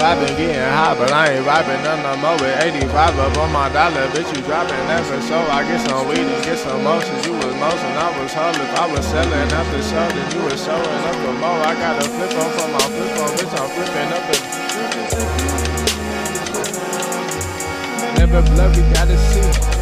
vibing, getting high, but I ain't vibing none no more with 85 up on my dollar. Bitch, you dropping that for sure. I get some weed and get some motions. You was motion, I was holding. I was selling after show, then you was showing up for more. I got a flip on for my flip on, bitch, I'm flipping up. The- Never blurry, gotta see.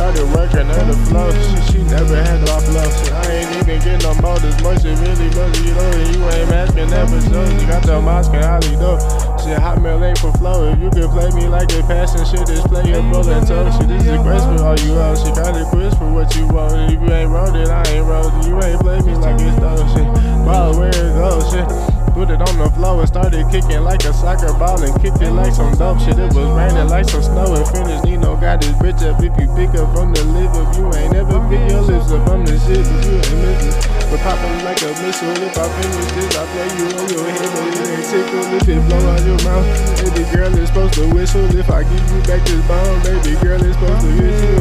Started working on the flow. She, she never had no flow. Shit, I ain't even getting no more. This much it really was, you know, you ain't masking episodes. You got the mask and Holly though. Shit, Hotmail ain't for flow. If you can play me like a passion, shit, this playable and toe. Shit, this is grace for all you out. She kinda quiz for what you want. If you ain't rolled it, I ain't rolled it. You ain't play me like it's though. Shit, ball where it goes. Shit. On the floor and started kicking like a soccer ball and kicked it like some dope shit. It was raining like some snow and finished. Nino got his bitch up. If you pick up from the if you ain't never pick your lips up from the shit, but you ain't miss it. But popping like a missile. If I finish this, I play you on your head, but it ain't tickle if it blow out your mouth. Baby girl is supposed to whistle. If I give you back this bone, baby girl is supposed to hit you.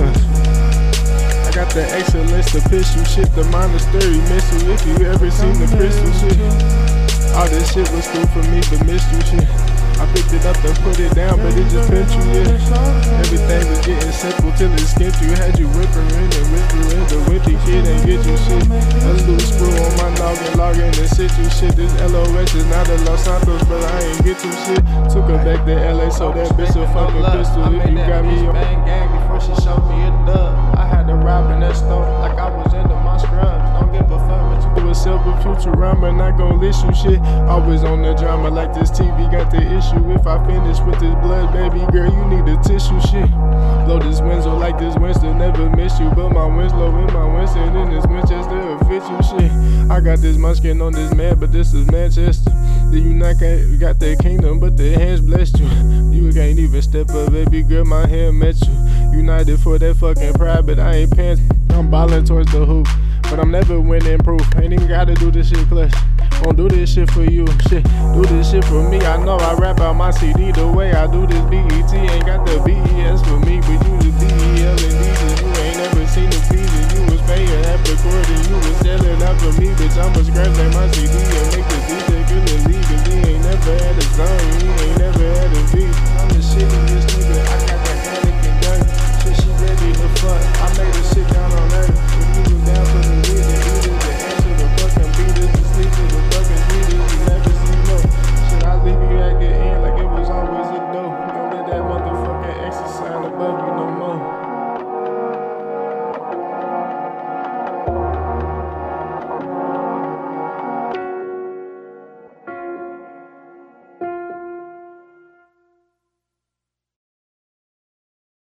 I got the excellence to piss you shit, the monastery missile. If you ever seen the crystal shit. All this shit was cool for me, but missed you shit. I picked it up and put it down, but it just bent you, yeah. Everything was getting simple till it skipped you. Had you whispering and whispering, the wimpy kid ain't get you shit. A loose screw on my noggin, logging and sit you shit. This LOS is not a Los Santos, but I ain't get you shit. Took her back to LA, so that bitch a fucking pistol. If you got me on. bang gang before she showed me a dub. I had to rob in that store like I was into Futurama, not gon' list you shit. Always on the drama like this TV got the issue. If I finish with this blood, baby girl, you need a tissue shit. Blow this Winslow like this Winston, never miss you. But my Winslow in my Winston in this Winchester official shit. I got this munchkin on this man, but this is Manchester. The United got the kingdom, but the hands blessed you. You can't even step up, baby girl, my hand met you. United for that fucking pride, but I ain't pants. I'm ballin' towards the hoop. But I'm never winning proof. Ain't even gotta do this shit clutch. Won't do this shit for you. Shit, do this shit for me. I know I rap out my CD the way I do this BET. Ain't got the BES for me, but you the DEL and D's. You ain't never seen the P's. You was paying half a quarter. You was selling out for me, bitch. I'ma scratch like my CD.